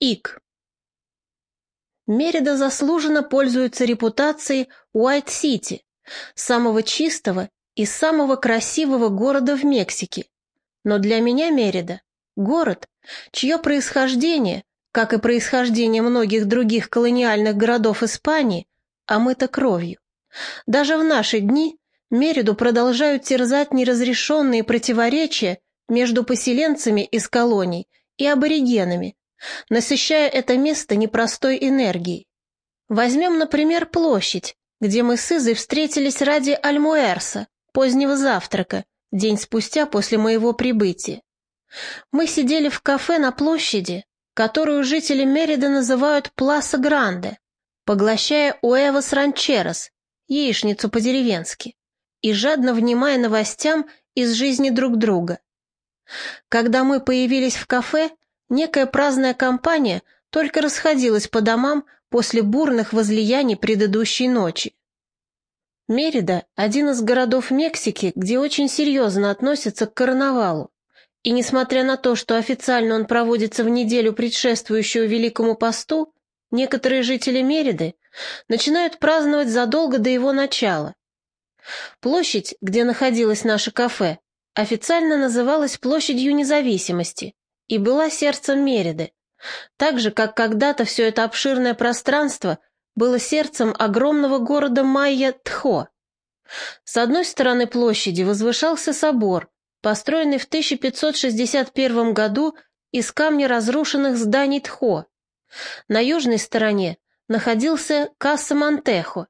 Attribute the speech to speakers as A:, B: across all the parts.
A: Ик. Мерида заслуженно пользуется репутацией Уайт-Сити, самого чистого и самого красивого города в Мексике. Но для меня Мерида – город, чье происхождение, как и происхождение многих других колониальных городов Испании, омыто кровью. Даже в наши дни Мериду продолжают терзать неразрешенные противоречия между поселенцами из колоний и аборигенами, насыщая это место непростой энергией. Возьмем, например, площадь, где мы с Изой встретились ради Альмуэрса, позднего завтрака, день спустя после моего прибытия. Мы сидели в кафе на площади, которую жители Мерида называют Пласа Гранде, поглощая Уэвас Ранчерос, яичницу по-деревенски, и жадно внимая новостям из жизни друг друга. Когда мы появились в кафе, Некая праздная компания только расходилась по домам после бурных возлияний предыдущей ночи. Мерида – один из городов Мексики, где очень серьезно относятся к карнавалу. И несмотря на то, что официально он проводится в неделю, предшествующую Великому посту, некоторые жители Мериды начинают праздновать задолго до его начала. Площадь, где находилось наше кафе, официально называлась Площадью независимости, и была сердцем Мериды, так же, как когда-то все это обширное пространство было сердцем огромного города Майя-Тхо. С одной стороны площади возвышался собор, построенный в 1561 году из камня разрушенных зданий Тхо. На южной стороне находился Касса Монтехо.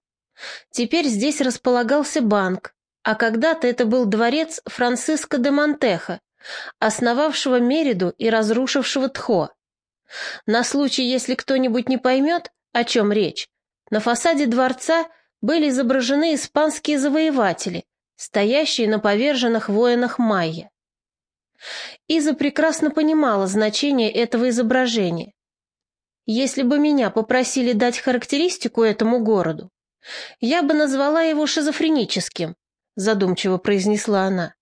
A: Теперь здесь располагался банк, а когда-то это был дворец Франциско де Монтехо, основавшего Мериду и разрушившего Тхо. На случай, если кто-нибудь не поймет, о чем речь, на фасаде дворца были изображены испанские завоеватели, стоящие на поверженных воинах Майя. Иза прекрасно понимала значение этого изображения. Если бы меня попросили дать характеристику этому городу, я бы назвала его шизофреническим, задумчиво произнесла она.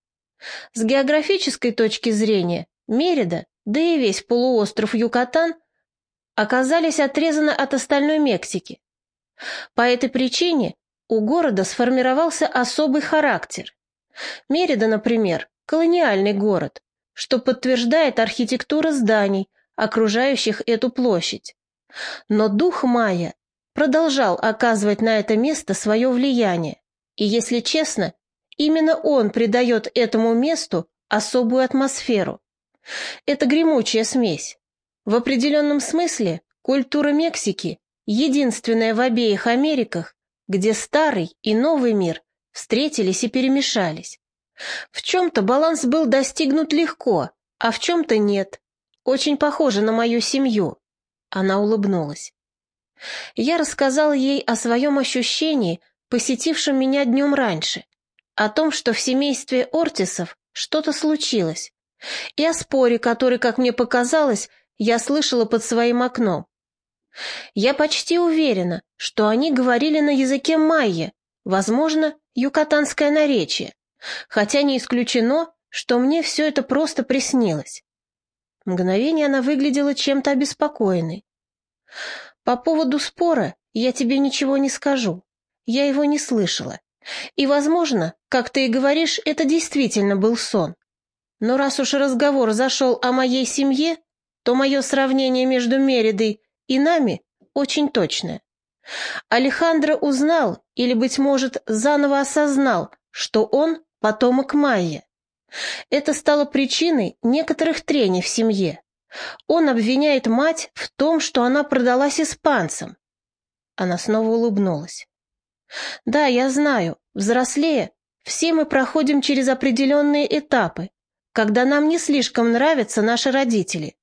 A: С географической точки зрения Мерида, да и весь полуостров Юкатан оказались отрезаны от остальной Мексики. По этой причине у города сформировался особый характер. Мерида, например, колониальный город, что подтверждает архитектура зданий, окружающих эту площадь. Но дух майя продолжал оказывать на это место свое влияние, и, если честно, Именно он придает этому месту особую атмосферу. Это гремучая смесь. В определенном смысле культура Мексики единственная в обеих Америках, где старый и новый мир встретились и перемешались. В чем-то баланс был достигнут легко, а в чем-то нет. Очень похоже на мою семью. Она улыбнулась. Я рассказал ей о своем ощущении, посетившем меня днем раньше о том, что в семействе Ортисов что-то случилось, и о споре, который, как мне показалось, я слышала под своим окном. Я почти уверена, что они говорили на языке майя, возможно, юкатанское наречие, хотя не исключено, что мне все это просто приснилось. Мгновение она выглядела чем-то обеспокоенной. По поводу спора я тебе ничего не скажу. Я его не слышала. И, возможно, как ты и говоришь, это действительно был сон. Но раз уж разговор зашел о моей семье, то мое сравнение между Меридой и нами очень точное. Алехандро узнал, или, быть может, заново осознал, что он потомок Майя. Это стало причиной некоторых трений в семье. Он обвиняет мать в том, что она продалась испанцам. Она снова улыбнулась. Да, я знаю, взрослея, все мы проходим через определенные этапы, когда нам не слишком нравятся наши родители.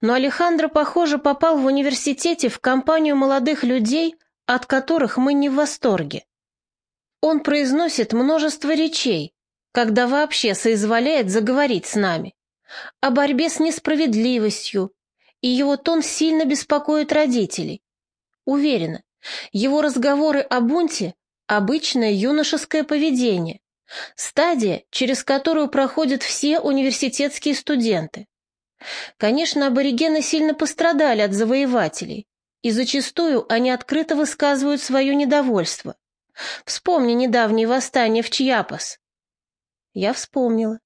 A: Но Алехандро, похоже, попал в университете в компанию молодых людей, от которых мы не в восторге. Он произносит множество речей, когда вообще соизволяет заговорить с нами, о борьбе с несправедливостью, и его тон сильно беспокоит родителей. Уверена, его разговоры о бунте – обычное юношеское поведение, стадия, через которую проходят все университетские студенты. Конечно, аборигены сильно пострадали от завоевателей, и зачастую они открыто высказывают свое недовольство. Вспомни недавнее восстание в Чьяпас. Я вспомнила.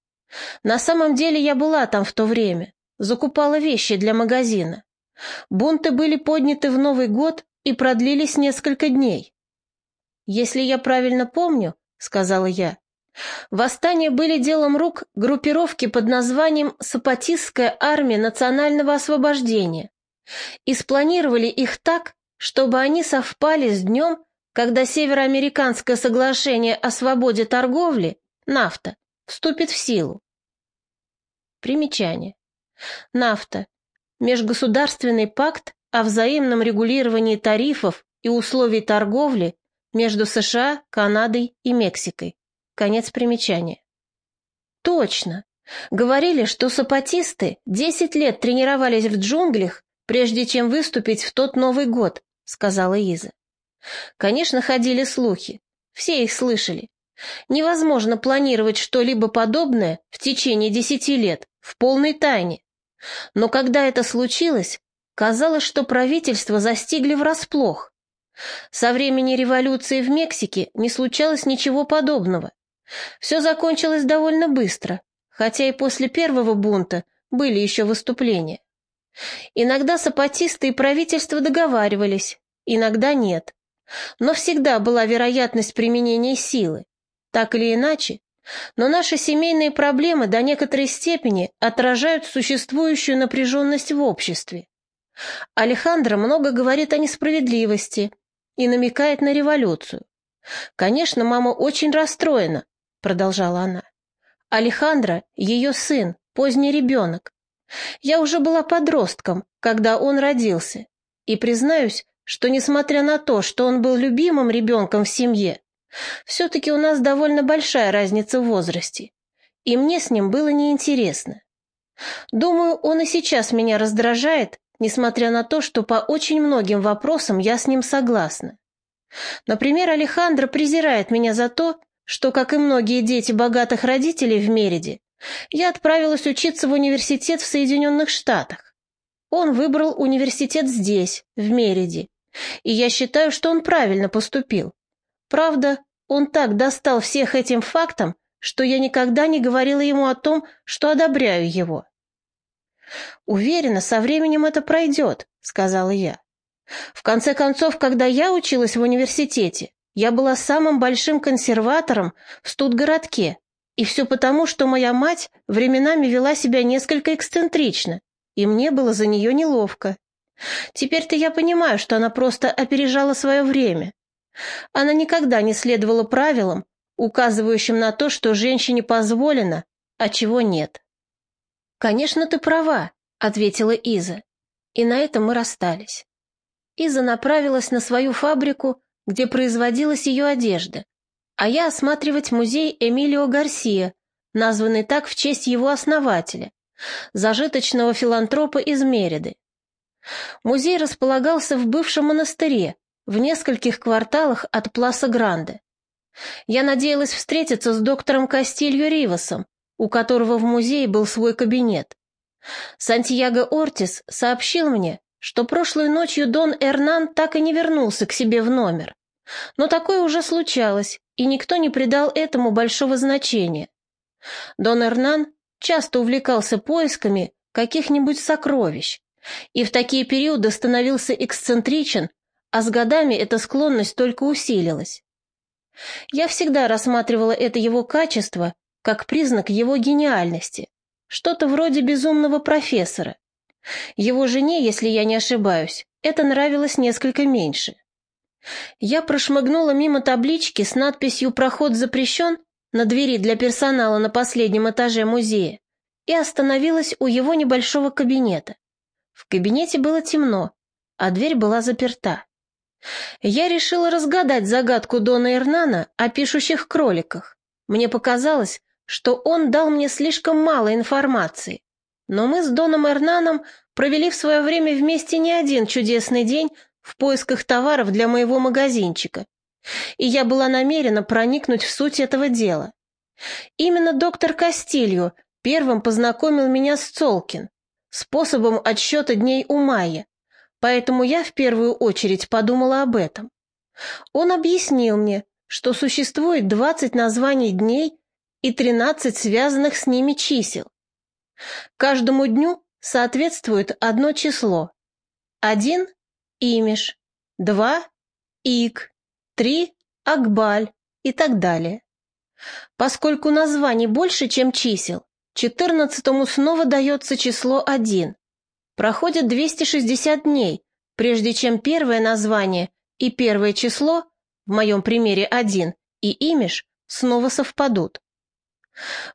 A: На самом деле я была там в то время, закупала вещи для магазина. Бунты были подняты в Новый год и продлились несколько дней. «Если я правильно помню», — сказала я, — «восстания были делом рук группировки под названием «Сапатистская армия национального освобождения» и спланировали их так, чтобы они совпали с днем, когда Североамериканское соглашение о свободе торговли, нафта, вступит в силу. Примечание. Нафта Межгосударственный пакт о взаимном регулировании тарифов и условий торговли между США, Канадой и Мексикой. Конец примечания. Точно. Говорили, что сапатисты 10 лет тренировались в джунглях, прежде чем выступить в тот Новый год, сказала Иза. Конечно, ходили слухи. Все их слышали. Невозможно планировать что-либо подобное в течение десяти лет в полной тайне. Но когда это случилось, казалось, что правительство застигли врасплох. Со времени революции в Мексике не случалось ничего подобного. Все закончилось довольно быстро, хотя и после первого бунта были еще выступления. Иногда сапатисты и правительство договаривались, иногда нет. Но всегда была вероятность применения силы. Так или иначе, но наши семейные проблемы до некоторой степени отражают существующую напряженность в обществе. Алехандро много говорит о несправедливости и намекает на революцию. «Конечно, мама очень расстроена», — продолжала она. «Алехандро — ее сын, поздний ребенок. Я уже была подростком, когда он родился, и признаюсь, что, несмотря на то, что он был любимым ребенком в семье, все-таки у нас довольно большая разница в возрасте, и мне с ним было неинтересно. Думаю, он и сейчас меня раздражает, несмотря на то, что по очень многим вопросам я с ним согласна. Например, Алехандро презирает меня за то, что, как и многие дети богатых родителей в Мериде, я отправилась учиться в университет в Соединенных Штатах. Он выбрал университет здесь, в Мериде, и я считаю, что он правильно поступил. Правда, он так достал всех этим фактом, что я никогда не говорила ему о том, что одобряю его. «Уверена, со временем это пройдет», — сказала я. «В конце концов, когда я училась в университете, я была самым большим консерватором в студгородке, и все потому, что моя мать временами вела себя несколько эксцентрично, и мне было за нее неловко. Теперь-то я понимаю, что она просто опережала свое время. Она никогда не следовала правилам, указывающим на то, что женщине позволено, а чего нет. «Конечно, ты права», — ответила Иза. И на этом мы расстались. Иза направилась на свою фабрику, где производилась ее одежда, а я осматривать музей Эмилио Гарсия, названный так в честь его основателя, зажиточного филантропа из Мериды. Музей располагался в бывшем монастыре, в нескольких кварталах от Пласа Гранде. Я надеялась встретиться с доктором Кастильо Ривасом, у которого в музее был свой кабинет. Сантьяго Ортис сообщил мне, что прошлой ночью Дон Эрнан так и не вернулся к себе в номер. Но такое уже случалось, и никто не придал этому большого значения. Дон Эрнан часто увлекался поисками каких-нибудь сокровищ, и в такие периоды становился эксцентричен а с годами эта склонность только усилилась. Я всегда рассматривала это его качество как признак его гениальности, что-то вроде безумного профессора. Его жене, если я не ошибаюсь, это нравилось несколько меньше. Я прошмыгнула мимо таблички с надписью «Проход запрещен» на двери для персонала на последнем этаже музея и остановилась у его небольшого кабинета. В кабинете было темно, а дверь была заперта. Я решила разгадать загадку Дона Эрнана о пишущих кроликах. Мне показалось, что он дал мне слишком мало информации. Но мы с Доном Эрнаном провели в свое время вместе не один чудесный день в поисках товаров для моего магазинчика. И я была намерена проникнуть в суть этого дела. Именно доктор Кастильо первым познакомил меня с Цолкин. способом отсчета дней у Майя, поэтому я в первую очередь подумала об этом. Он объяснил мне, что существует 20 названий дней и 13 связанных с ними чисел. Каждому дню соответствует одно число. Один – имиш, два – ик, три – акбаль и так далее. Поскольку названий больше, чем чисел, четырнадцатому снова дается число один. Проходит 260 дней, прежде чем первое название и первое число, в моем примере один, и имиш снова совпадут.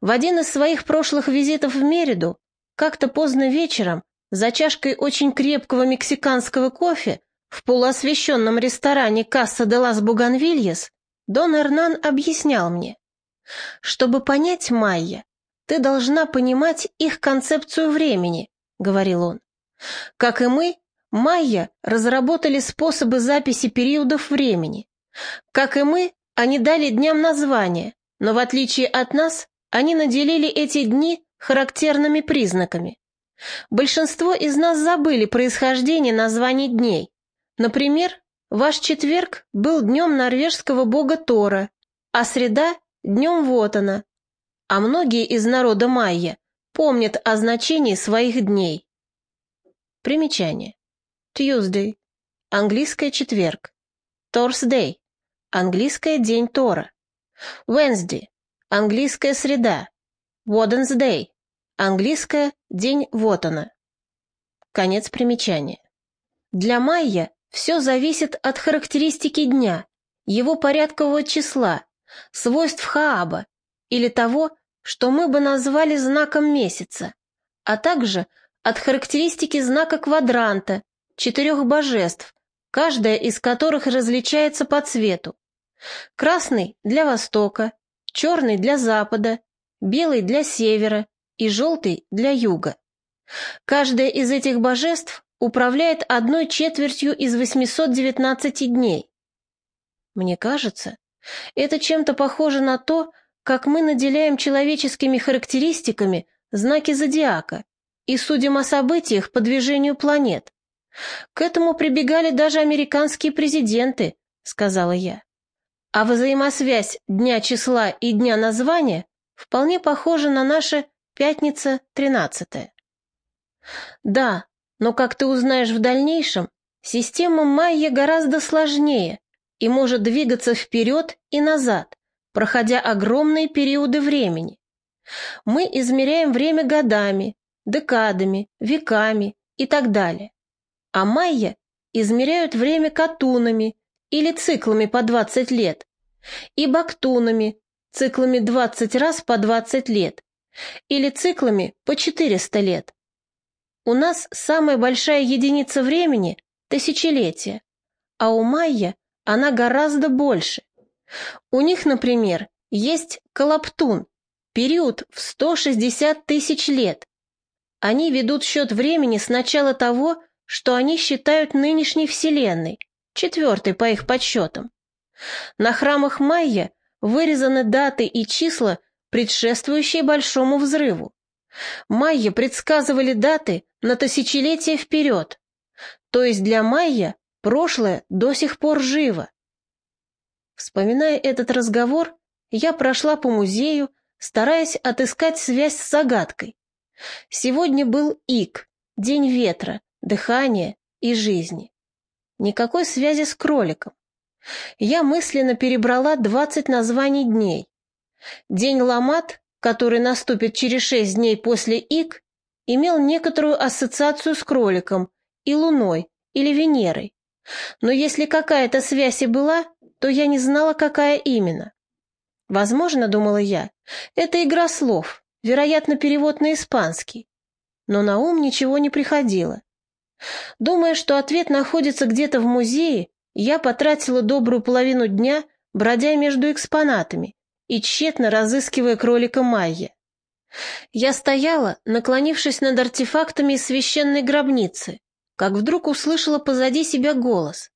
A: В один из своих прошлых визитов в Мериду, как-то поздно вечером, за чашкой очень крепкого мексиканского кофе в полуосвещенном ресторане Касса де лас Буганвильес, Дон Эрнан объяснял мне, «Чтобы понять Майя, ты должна понимать их концепцию времени», — говорил он. «Как и мы, майя разработали способы записи периодов времени. Как и мы, они дали дням название, но в отличие от нас, они наделили эти дни характерными признаками. Большинство из нас забыли происхождение названий дней. Например, ваш четверг был днем норвежского бога Тора, а среда Днем вот она. А многие из народа майя помнят о значении своих дней. Примечание. Tuesday. Английское четверг. Thursday. Английское день Тора. Wednesday. Английская среда. Wednesday. Английское день вот она. Конец примечания. Для майя все зависит от характеристики дня, его порядкового числа, свойств Хааба или того, что мы бы назвали знаком месяца, а также от характеристики знака квадранта, четырех божеств, каждая из которых различается по цвету. Красный для востока, черный для запада, белый для севера и желтый для юга. Каждая из этих божеств управляет одной четвертью из 819 дней. Мне кажется, это чем-то похоже на то, как мы наделяем человеческими характеристиками знаки зодиака и судим о событиях по движению планет. К этому прибегали даже американские президенты, сказала я. А взаимосвязь дня числа и дня названия вполне похожа на наше пятница 13 Да, но как ты узнаешь в дальнейшем, система майя гораздо сложнее и может двигаться вперед и назад, проходя огромные периоды времени. Мы измеряем время годами, декадами, веками и так далее. А майя измеряют время катунами или циклами по 20 лет, и бактунами, циклами 20 раз по 20 лет, или циклами по 400 лет. У нас самая большая единица времени – тысячелетие, а у майя она гораздо больше. У них, например, есть Калаптун, период в 160 тысяч лет. Они ведут счет времени с начала того, что они считают нынешней Вселенной, четвертой по их подсчетам. На храмах майя вырезаны даты и числа, предшествующие Большому взрыву. Майя предсказывали даты на тысячелетия вперед. То есть для майя Прошлое до сих пор живо. Вспоминая этот разговор, я прошла по музею, стараясь отыскать связь с загадкой. Сегодня был Ик, день ветра, дыхания и жизни. Никакой связи с кроликом. Я мысленно перебрала 20 названий дней. День Ламат, который наступит через 6 дней после Ик, имел некоторую ассоциацию с кроликом и Луной или Венерой. Но если какая-то связь и была, то я не знала, какая именно. Возможно, думала я, это игра слов, вероятно, перевод на испанский. Но на ум ничего не приходило. Думая, что ответ находится где-то в музее, я потратила добрую половину дня, бродя между экспонатами и тщетно разыскивая кролика Майя. Я стояла, наклонившись над артефактами из священной гробницы, как вдруг услышала позади себя голос.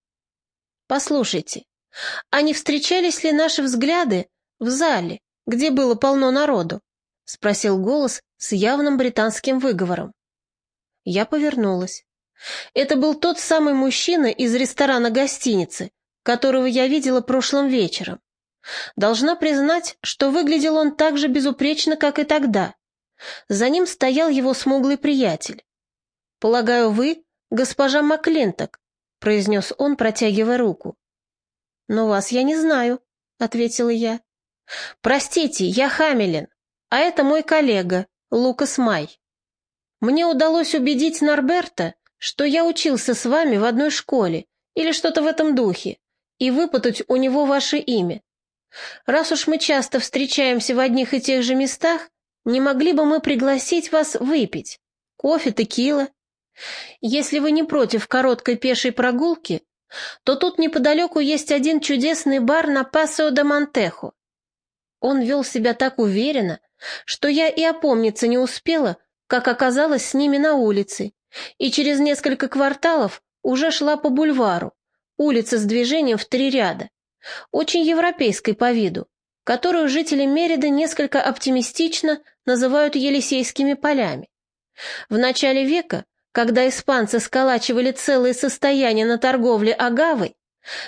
A: «Послушайте, а не встречались ли наши взгляды в зале, где было полно народу?» — спросил голос с явным британским выговором. Я повернулась. Это был тот самый мужчина из ресторана гостиницы, которого я видела прошлым вечером. Должна признать, что выглядел он так же безупречно, как и тогда. За ним стоял его смуглый приятель. «Полагаю, вы госпожа Макленток», — произнес он, протягивая руку. «Но вас я не знаю», — ответила я. «Простите, я Хамелин, а это мой коллега, Лукас Май. Мне удалось убедить Норберта, что я учился с вами в одной школе или что-то в этом духе, и выпутать у него ваше имя. Раз уж мы часто встречаемся в одних и тех же местах, не могли бы мы пригласить вас выпить? Кофе, текила? Если вы не против короткой пешей прогулки, то тут неподалеку есть один чудесный бар на Пасео де Монтехо. Он вел себя так уверенно, что я и опомниться не успела, как оказалась с ними на улице, и через несколько кварталов уже шла по бульвару, улица с движением в три ряда очень европейской по виду, которую жители Мериды несколько оптимистично называют Елисейскими полями. В начале века, когда испанцы сколачивали целые состояния на торговле агавой,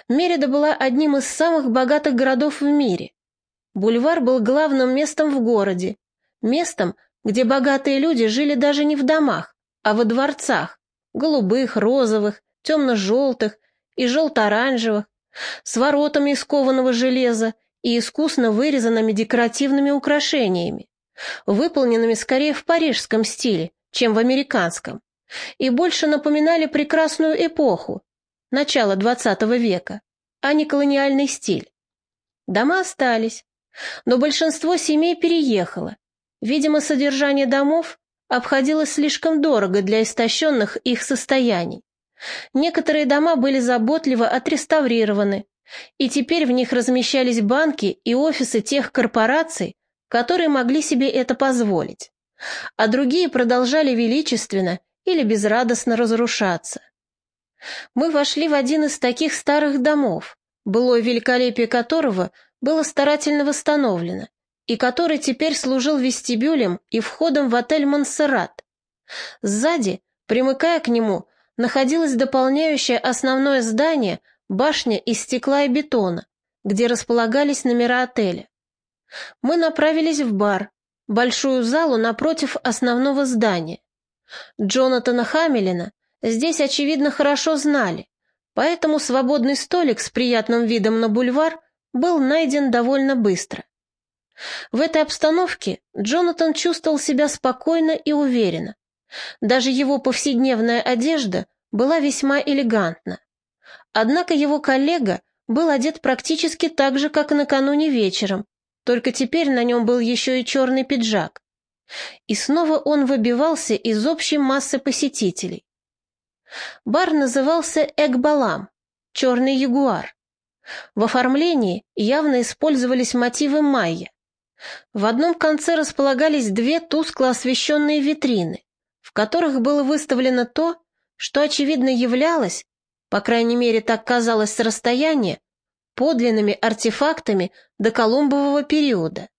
A: Мерида была одним из самых богатых городов в мире. Бульвар был главным местом в городе, местом, где богатые люди жили даже не в домах, а во дворцах, голубых, розовых, темно-желтых и желто-оранжевых, с воротами из кованого железа и искусно вырезанными декоративными украшениями, выполненными скорее в парижском стиле, чем в американском, и больше напоминали прекрасную эпоху, начало XX века, а не колониальный стиль. Дома остались, но большинство семей переехало. Видимо, содержание домов обходилось слишком дорого для истощенных их состояний. Некоторые дома были заботливо отреставрированы, и теперь в них размещались банки и офисы тех корпораций, которые могли себе это позволить, а другие продолжали величественно или безрадостно разрушаться. Мы вошли в один из таких старых домов, былое великолепие которого было старательно восстановлено, и который теперь служил вестибюлем и входом в отель «Монсеррат». Сзади, примыкая к нему, находилось дополняющее основное здание башня из стекла и бетона, где располагались номера отеля. Мы направились в бар, большую залу напротив основного здания. Джонатана Хамелина здесь, очевидно, хорошо знали, поэтому свободный столик с приятным видом на бульвар был найден довольно быстро. В этой обстановке Джонатан чувствовал себя спокойно и уверенно. Даже его повседневная одежда была весьма элегантна. Однако его коллега был одет практически так же, как накануне вечером, только теперь на нем был еще и черный пиджак. И снова он выбивался из общей массы посетителей. Бар назывался Экбалам, черный ягуар. В оформлении явно использовались мотивы майя. В одном конце располагались две тускло освещенные витрины, в которых было выставлено то, что, очевидно, являлось, по крайней мере, так казалось с расстояния, подлинными артефактами до Колумбового периода.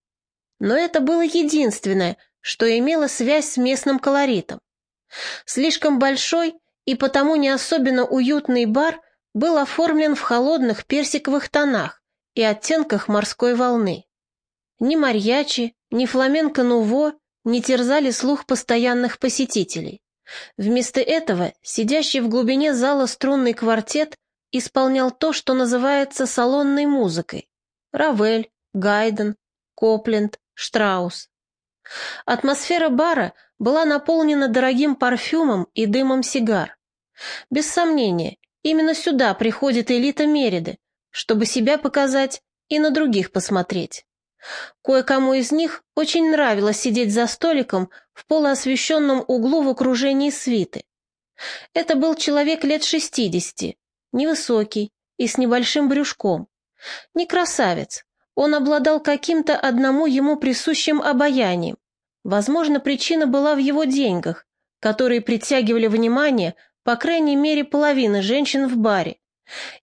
A: Но это было единственное, что имело связь с местным колоритом. Слишком большой и потому не особенно уютный бар был оформлен в холодных персиковых тонах и оттенках морской волны. Ни марьячи, ни фламенко-нуво не терзали слух постоянных посетителей. Вместо этого сидящий в глубине зала струнный квартет исполнял то, что называется салонной музыкой. Равель, Гайден, Копленд, Штраус. Атмосфера бара была наполнена дорогим парфюмом и дымом сигар. Без сомнения, именно сюда приходит элита Мериды, чтобы себя показать и на других посмотреть. Кое-кому из них очень нравилось сидеть за столиком в полуосвещенном углу в окружении свиты. Это был человек лет шестидесяти, невысокий и с небольшим брюшком. Не красавец, он обладал каким-то одному ему присущим обаянием. Возможно, причина была в его деньгах, которые притягивали внимание по крайней мере половины женщин в баре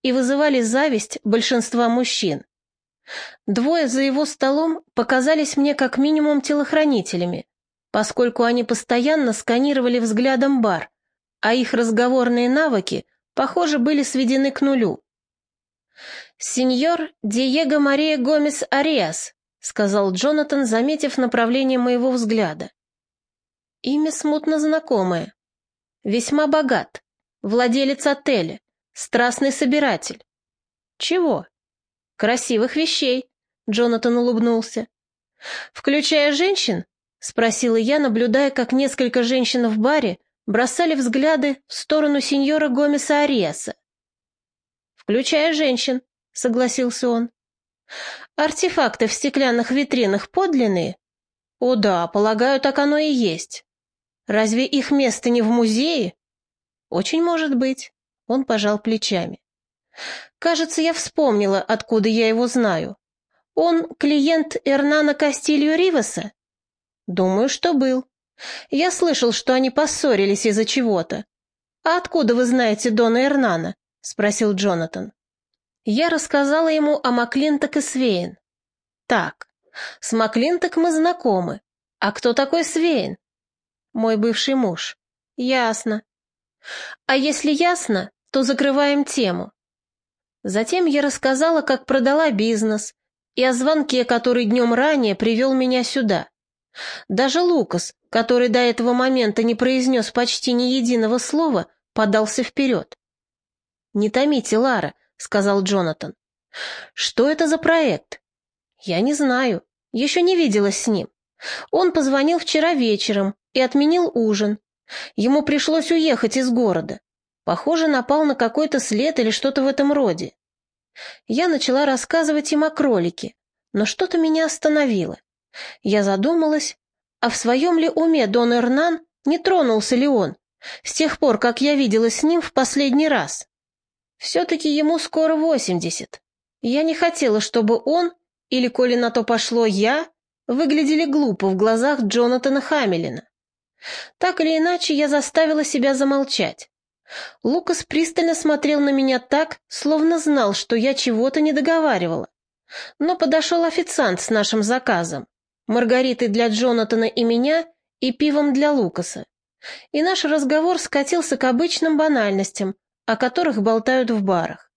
A: и вызывали зависть большинства мужчин. Двое за его столом показались мне как минимум телохранителями. поскольку они постоянно сканировали взглядом бар, а их разговорные навыки, похоже, были сведены к нулю. «Сеньор Диего Мария Гомес Ариас», — сказал Джонатан, заметив направление моего взгляда. Имя смутно знакомое. Весьма богат, владелец отеля, страстный собиратель. Чего? Красивых вещей, Джонатан улыбнулся. Включая женщин? Спросила я, наблюдая, как несколько женщин в баре бросали взгляды в сторону сеньора Гомеса Ариаса. «Включая женщин», — согласился он. «Артефакты в стеклянных витринах подлинные?» «О да, полагаю, так оно и есть. Разве их место не в музее?» «Очень может быть», — он пожал плечами. «Кажется, я вспомнила, откуда я его знаю. Он клиент Эрнана Кастилью Риваса?» «Думаю, что был. Я слышал, что они поссорились из-за чего-то. А откуда вы знаете Дона Эрнана?» — спросил Джонатан. Я рассказала ему о Маклинток и Свейн. «Так, с Маклинток мы знакомы. А кто такой Свейн?» «Мой бывший муж». «Ясно». «А если ясно, то закрываем тему». Затем я рассказала, как продала бизнес, и о звонке, который днем ранее привел меня сюда. Даже Лукас, который до этого момента не произнес почти ни единого слова, подался вперед. «Не томите, Лара», — сказал Джонатан. «Что это за проект?» «Я не знаю. Еще не виделась с ним. Он позвонил вчера вечером и отменил ужин. Ему пришлось уехать из города. Похоже, напал на какой-то след или что-то в этом роде. Я начала рассказывать им о кролике, но что-то меня остановило. Я задумалась, а в своем ли уме Дон Эрнан, не тронулся ли он, с тех пор, как я видела с ним в последний раз? Все-таки ему скоро восемьдесят. Я не хотела, чтобы он, или, коли на то пошло я, выглядели глупо в глазах Джонатана Хамилина. Так или иначе, я заставила себя замолчать. Лукас пристально смотрел на меня так, словно знал, что я чего-то не договаривала. Но подошел официант с нашим заказом. Маргаритой для Джонатана и меня и пивом для Лукаса. И наш разговор скатился к обычным банальностям, о которых болтают в барах.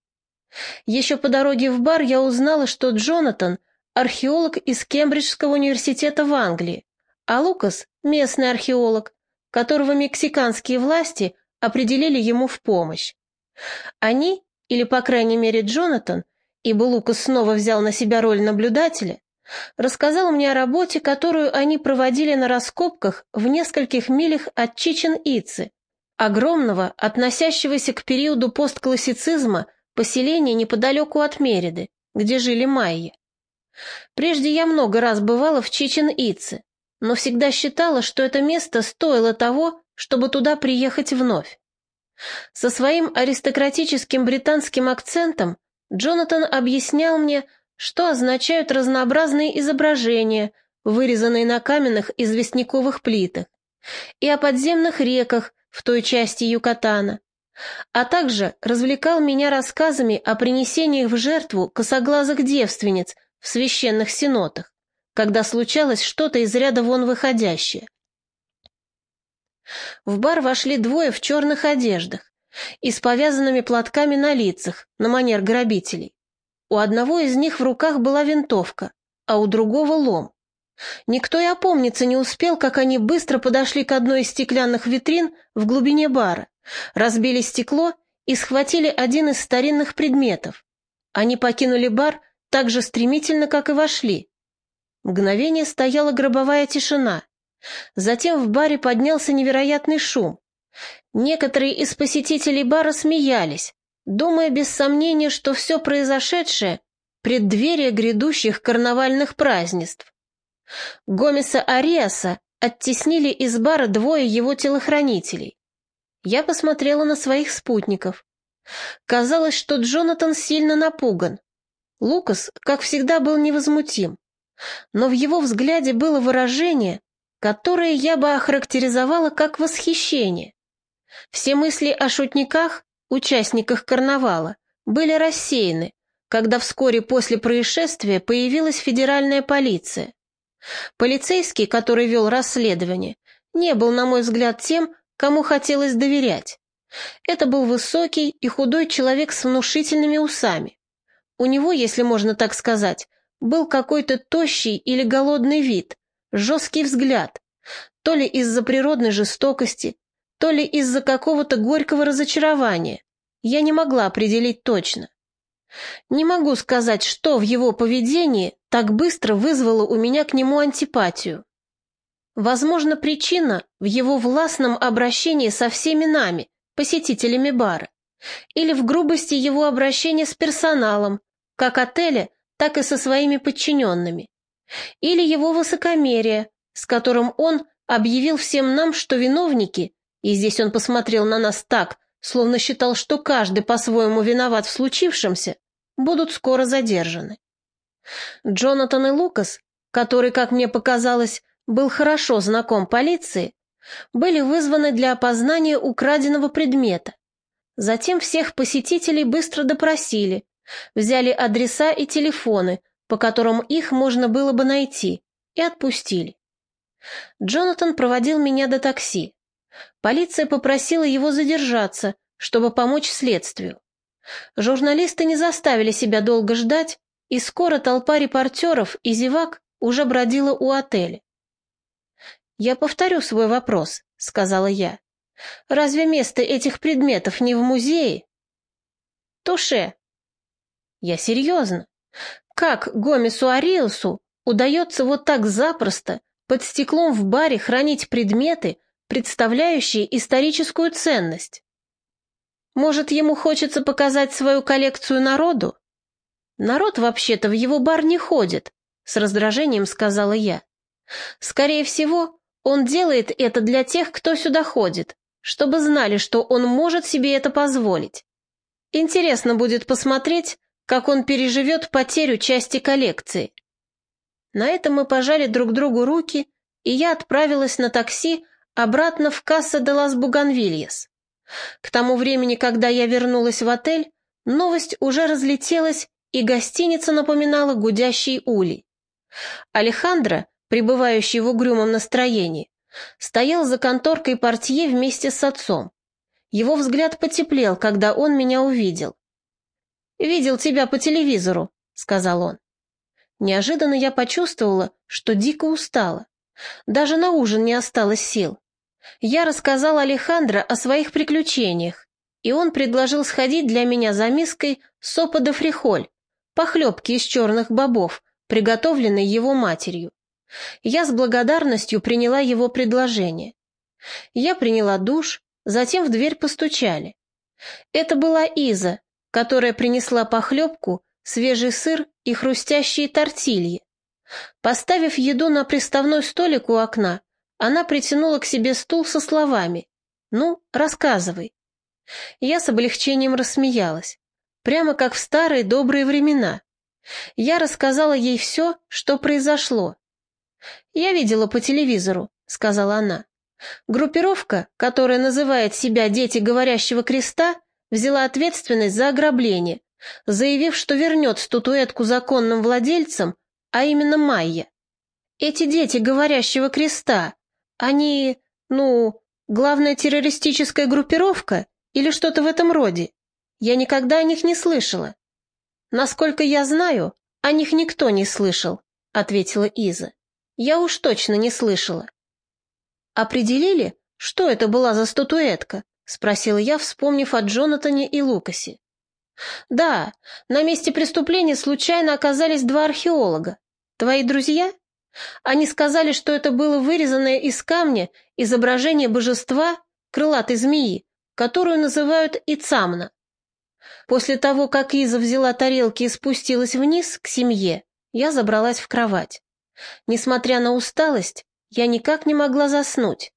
A: Еще по дороге в бар я узнала, что Джонатан – археолог из Кембриджского университета в Англии, а Лукас – местный археолог, которого мексиканские власти определили ему в помощь. Они, или по крайней мере Джонатан, ибо Лукас снова взял на себя роль наблюдателя, рассказал мне о работе, которую они проводили на раскопках в нескольких милях от Чичен-Ицы, огромного, относящегося к периоду постклассицизма, поселения неподалеку от Мериды, где жили майя. Прежде я много раз бывала в Чичен-Ице, но всегда считала, что это место стоило того, чтобы туда приехать вновь. Со своим аристократическим британским акцентом Джонатан объяснял мне, что означают разнообразные изображения, вырезанные на каменных известняковых плитах, и о подземных реках в той части Юкатана, а также развлекал меня рассказами о принесениях в жертву косоглазых девственниц в священных синотах, когда случалось что-то из ряда вон выходящее. В бар вошли двое в черных одеждах и с повязанными платками на лицах, на манер грабителей. У одного из них в руках была винтовка, а у другого лом. Никто и опомниться не успел, как они быстро подошли к одной из стеклянных витрин в глубине бара, разбили стекло и схватили один из старинных предметов. Они покинули бар так же стремительно, как и вошли. Мгновение стояла гробовая тишина. Затем в баре поднялся невероятный шум. Некоторые из посетителей бара смеялись, думая без сомнения, что все произошедшее — преддверие грядущих карнавальных празднеств. Гомеса Ариаса оттеснили из бара двое его телохранителей. Я посмотрела на своих спутников. Казалось, что Джонатан сильно напуган. Лукас, как всегда, был невозмутим. Но в его взгляде было выражение, которое я бы охарактеризовала как восхищение. Все мысли о шутниках, участниках карнавала, были рассеяны, когда вскоре после происшествия появилась федеральная полиция. Полицейский, который вел расследование, не был, на мой взгляд, тем, кому хотелось доверять. Это был высокий и худой человек с внушительными усами. У него, если можно так сказать, был какой-то тощий или голодный вид, жесткий взгляд, то ли из-за природной жестокости, то ли из-за какого-то горького разочарования. Я не могла определить точно. Не могу сказать, что в его поведении так быстро вызвало у меня к нему антипатию. Возможно, причина в его властном обращении со всеми нами, посетителями бара, или в грубости его обращения с персоналом, как отеля, так и со своими подчиненными, или его высокомерие, с которым он объявил всем нам, что виновники, и здесь он посмотрел на нас так, словно считал, что каждый по-своему виноват в случившемся, будут скоро задержаны. Джонатан и Лукас, который, как мне показалось, был хорошо знаком полиции, были вызваны для опознания украденного предмета. Затем всех посетителей быстро допросили, взяли адреса и телефоны, по которым их можно было бы найти, и отпустили. Джонатан проводил меня до такси. Полиция попросила его задержаться, чтобы помочь следствию. Журналисты не заставили себя долго ждать, и скоро толпа репортеров и зевак уже бродила у отеля. «Я повторю свой вопрос», — сказала я. «Разве место этих предметов не в музее?» «Туше». «Я серьезно. Как Гомесу Ариусу удается вот так запросто под стеклом в баре хранить предметы, представляющие историческую ценность? Может, ему хочется показать свою коллекцию народу? Народ вообще-то в его бар не ходит, с раздражением сказала я. Скорее всего, он делает это для тех, кто сюда ходит, чтобы знали, что он может себе это позволить. Интересно будет посмотреть, как он переживет потерю части коллекции. На этом мы пожали друг другу руки, и я отправилась на такси обратно в Касса де лас Буганвильяс. К тому времени, когда я вернулась в отель, новость уже разлетелась, и гостиница напоминала гудящий улей. Алехандро, пребывающий в угрюмом настроении, стоял за конторкой портье вместе с отцом. Его взгляд потеплел, когда он меня увидел. «Видел тебя по телевизору», — сказал он. Неожиданно я почувствовала, что дико устала. Даже на ужин не осталось сил. Я рассказала Алехандро о своих приключениях, и он предложил сходить для меня за миской сопа де фрихоль, похлебки из черных бобов, приготовленной его матерью. Я с благодарностью приняла его предложение. Я приняла душ, затем в дверь постучали. Это была Иза, которая принесла похлебку, свежий сыр и хрустящие тортильи. Поставив еду на приставной столик у окна, она притянула к себе стул со словами «Ну, рассказывай». Я с облегчением рассмеялась, прямо как в старые добрые времена. Я рассказала ей все, что произошло. «Я видела по телевизору», — сказала она. «Группировка, которая называет себя «Дети говорящего креста», взяла ответственность за ограбление, заявив, что вернет статуэтку законным владельцам, а именно Майя. Эти дети говорящего креста, они, ну, главная террористическая группировка или что-то в этом роде? Я никогда о них не слышала. Насколько я знаю, о них никто не слышал, ответила Иза. Я уж точно не слышала. Определили, что это была за статуэтка? Спросила я, вспомнив о Джонатане и Лукасе. Да, на месте преступления случайно оказались два археолога. Твои друзья? Они сказали, что это было вырезанное из камня изображение божества, крылатой змеи, которую называют Ицамна. После того, как Иза взяла тарелки и спустилась вниз к семье, я забралась в кровать. Несмотря на усталость, я никак не могла заснуть.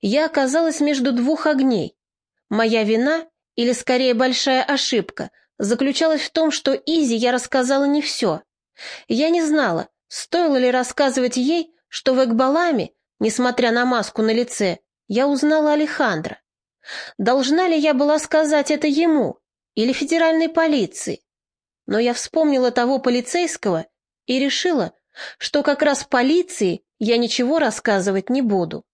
A: Я оказалась между двух огней. Моя вина, или скорее большая ошибка, заключалась в том, что Изи я рассказала не все. Я не знала, стоило ли рассказывать ей, что в Экбаламе, несмотря на маску на лице, я узнала Алехандро. Должна ли я была сказать это ему или федеральной полиции? Но я вспомнила того полицейского и решила, что как раз полиции я ничего рассказывать не буду.